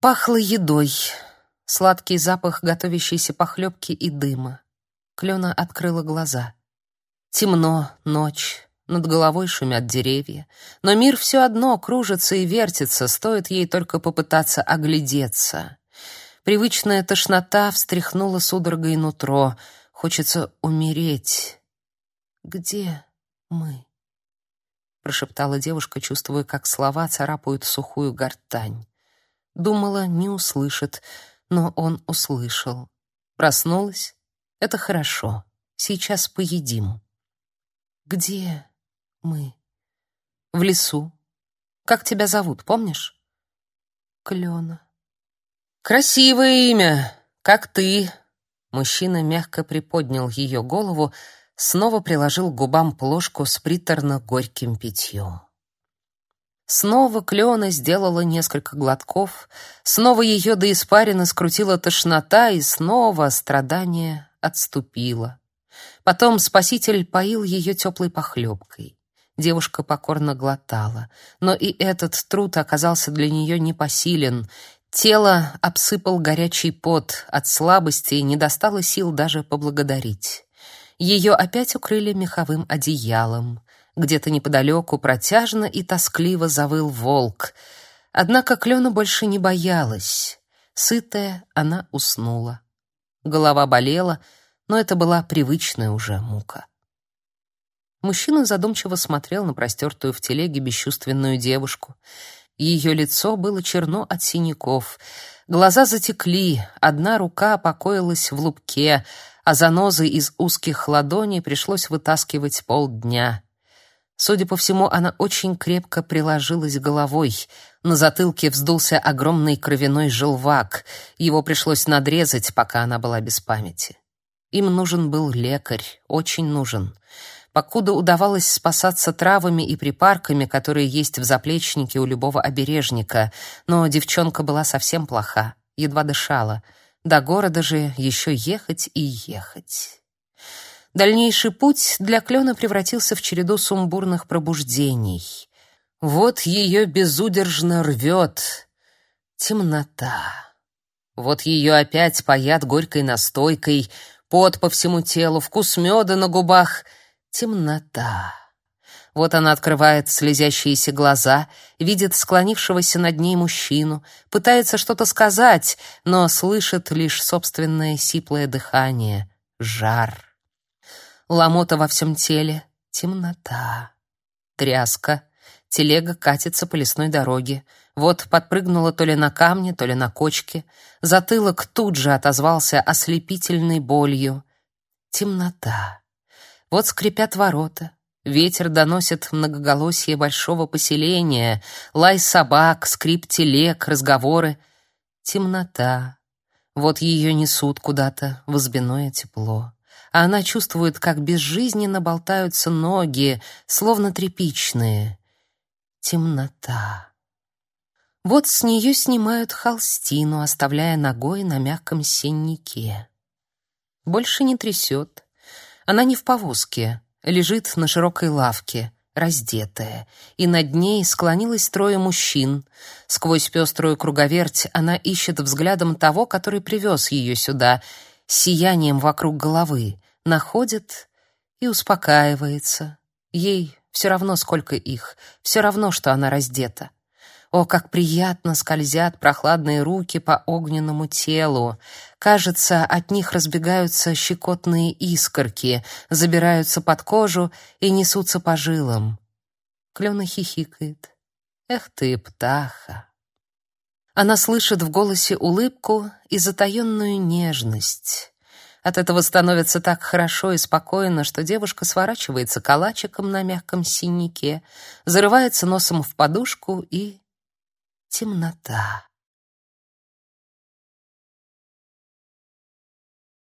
Пахло едой, сладкий запах готовящейся похлебки и дыма. Клена открыла глаза. Темно, ночь, над головой шумят деревья, но мир все одно кружится и вертится, стоит ей только попытаться оглядеться. Привычная тошнота встряхнула судорогой нутро. Хочется умереть. Где мы? прошептала девушка, чувствуя, как слова царапают сухую гортань. Думала, не услышит, но он услышал. Проснулась? Это хорошо. Сейчас поедим. Где мы? В лесу. Как тебя зовут, помнишь? Клена. Красивое имя, как ты. Мужчина мягко приподнял ее голову, снова приложил к губам плошку с приторно-горьким питьем. Снова Клена сделала несколько глотков, снова ее до испарины скрутила тошнота, и снова страдание отступило. Потом спаситель поил ее теплой похлебкой. Девушка покорно глотала, но и этот труд оказался для нее непосилен. Тело обсыпал горячий пот, от слабости не достало сил даже поблагодарить. Ее опять укрыли меховым одеялом. Где-то неподалеку протяжно и тоскливо завыл волк. Однако Клена больше не боялась. Сытая, она уснула. Голова болела, но это была привычная уже мука. Мужчина задумчиво смотрел на простертую в телеге бесчувственную девушку. Ее лицо было черно от синяков, глаза затекли, одна рука покоилась в лупке, а занозы из узких ладоней пришлось вытаскивать полдня. Судя по всему, она очень крепко приложилась головой. На затылке вздулся огромный кровяной желвак. Его пришлось надрезать, пока она была без памяти. Им нужен был лекарь, очень нужен. Покуда удавалось спасаться травами и припарками, которые есть в заплечнике у любого обережника, но девчонка была совсем плоха, едва дышала — до города же еще ехать и ехать. Дальнейший путь для Клена превратился в череду сумбурных пробуждений. Вот ее безудержно рвет. Темнота. Вот ее опять паят горькой настойкой, пот по всему телу, вкус меда на губах. Темнота. Вот она открывает слезящиеся глаза, видит склонившегося над ней мужчину, пытается что-то сказать, но слышит лишь собственное сиплое дыхание, жар. Ломота во всем теле, темнота, тряска. Телега катится по лесной дороге. Вот подпрыгнула то ли на камне, то ли на кочке. Затылок тут же отозвался ослепительной болью. Темнота. Вот скрипят ворота. Ветер доносит многоголосие большого поселения, лай собак, скрип телег, разговоры. Темнота. Вот ее несут куда-то в избиное тепло. А она чувствует, как безжизненно болтаются ноги, словно тряпичные. Темнота. Вот с нее снимают холстину, оставляя ногой на мягком сеннике. Больше не трясет. Она не в повозке лежит на широкой лавке, раздетая, и над ней склонилось трое мужчин. Сквозь пеструю круговерть она ищет взглядом того, который привез ее сюда, сиянием вокруг головы, находит и успокаивается. Ей все равно, сколько их, все равно, что она раздета. О, как приятно скользят прохладные руки по огненному телу. Кажется, от них разбегаются щекотные искорки, забираются под кожу и несутся по жилам. Клена хихикает. Эх ты, птаха. Она слышит в голосе улыбку и затаённую нежность. От этого становится так хорошо и спокойно, что девушка сворачивается калачиком на мягком синяке, зарывается носом в подушку и темнота.